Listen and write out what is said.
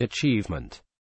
achievement.